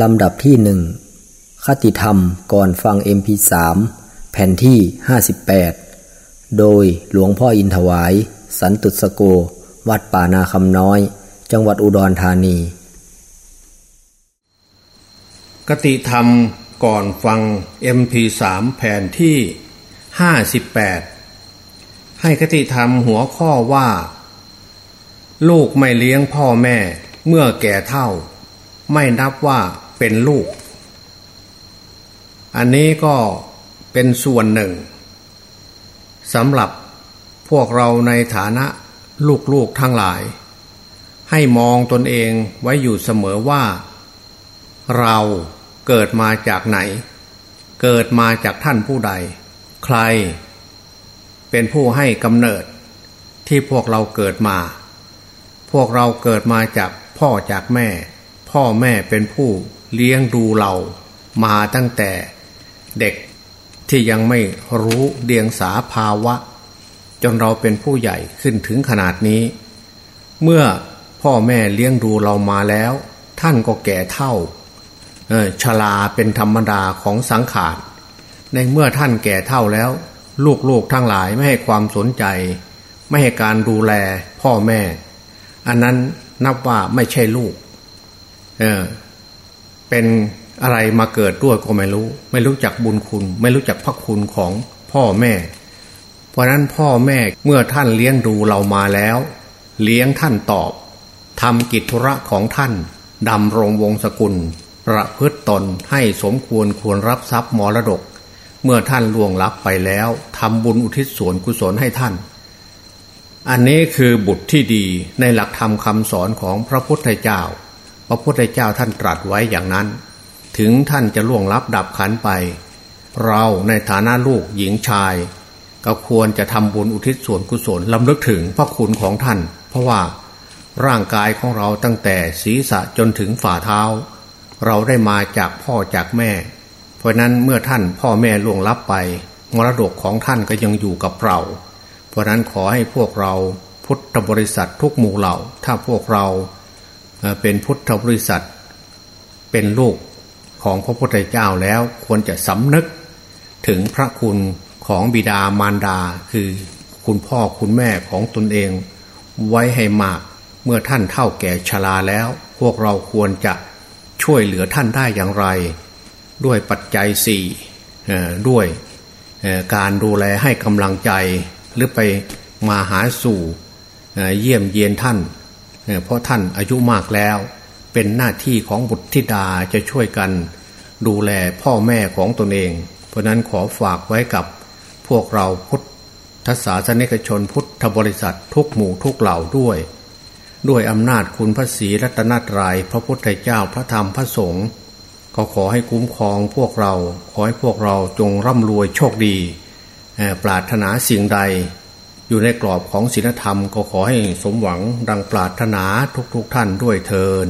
ลำดับที่หนึ่งคติธรรมก่อนฟัง MP3 แผ่นที่ 58 โดยหลวงพ่ออินถวาย สันตุสโก วัดป่านาคำน้อย จังหวัดอุดรธานีกติธรรมก่อนฟัง MP3 แผ่นที่ 58 ให้คติธรรมหัวข้อว่า ลูกไม่เลี้ยงพ่อแม่เมื่อแก่เท่า ไม่นับว่า เป็นลูก อันนี้ก็เป็นส่วนหนึ่งสำหรับพวกเราในฐานะลูกๆทั้งหลาย ให้มองตนเองไว้อยู่เสมอว่า เราเกิดมาจากไหน เกิดมาจากท่านผู้ใด ใคร เป็นผู้ให้กำเนิดที่พวกเราเกิดมา พวกเราเกิดมาจากพ่อจากแม่ พ่อแม่เป็นผู้ เลี้ยงดูเรามาตั้งแต่เด็กที่ยังไม่รู้เดียงสาภาวะ จนเราเป็นผู้ใหญ่ขึ้นถึงขนาดนี้ เมื่อพ่อแม่เลี้ยงดูเรามาแล้ว ท่านก็แก่เท่าชลาเป็นธรรมดาของสังขารในเมื่อท่านแก่เท่าแล้ว ลูกๆทั้งหลายไม่ให้ความสนใจ ไม่ให้การดูแลพ่อแม่ อันนั้นนับว่าไม่ใช่ลูก เออ เป็นอะไรมาเกิดด้วยก็ไม่รู้ ไม่รู้จักบุญคุณ ไม่รู้จักพระคุณของพ่อแม่ เพราะนั้นพ่อแม่เมื่อท่านเลี้ยงดูเรามาแล้ว เลี้ยงท่านตอบทำกิจธุระของท่านดำรงวงศกุล ประพฤตตนให้สมควรควรรับทรัพย์มรดก เมื่อท่านล่วงลับไปแล้วทำบุญอุทิศส่วนกุศลให้ท่าน อันนี้คือบุตรที่ดีในหลักธรรมคำสอนของพระพุทธเจ้า ระพุทธเจ้าท่านตรัสไว้อย่างนั้น ถึงท่านจะล่วงลับดับขันไป เราในฐานะลูกหญิงชาย ก็ควรจะทำบุญอุทิศส่วนกุศลลำลึกถึงพระคุณของท่าน เพราะว่าร่างกายของเราตั้งแต่ศีรษะจนถึงฝ่าเท้า เราได้มาจากพ่อจากแม่ เพราะนั้นเมื่อท่านพ่อแม่ล่วงลับไป มรดกของท่านก็ยังอยู่กับเรา เพราะนั้นขอให้พวกเราพุทธบริษัททุกหมู่เหล่า ถ้าพวกเรา เป็นพุทธบริษัท เป็นลูกของพระพุทธเจ้าแล้วควรจะสำนึกถึงพระคุณของบิดามารดา คือคุณพ่อคุณแม่ของตนเอง ไว้ให้มากเมื่อท่านเท่าแก่ชราแล้ว พวกเราควรจะช่วยเหลือท่านได้อย่างไร ด้วยปัจจัยสี่ด้วยการดูแลให้กำลังใจหรือไปมาหาสู่เยี่ยมเยียนท่าน เพราะท่านอายุมากแล้ว เป็นหน้าที่ของบุตรธิดาจะช่วยกัน ดูแลพ่อแม่ของตนเอง เพราะนั้นขอฝากไว้กับพวกเราพุทธศาสนิกชนพุทธบริษัททุกหมู่ทุกเหล่าด้วย ด้วยอำนาจคุณพระศรีรัตนตรยัยพระพุทธเจ้าพระธรรมพระสงฆ์ก็ขอให้คุ้มครองพวกเรา ขอให้พวกเราจงร่ำรวยโชคดี ปรารถนาสิ่งใด อยู่ในกรอบของศีลธรรมก็ขอให้สมหวังดังปรารถนาทุกๆทท่านด้วยเทิน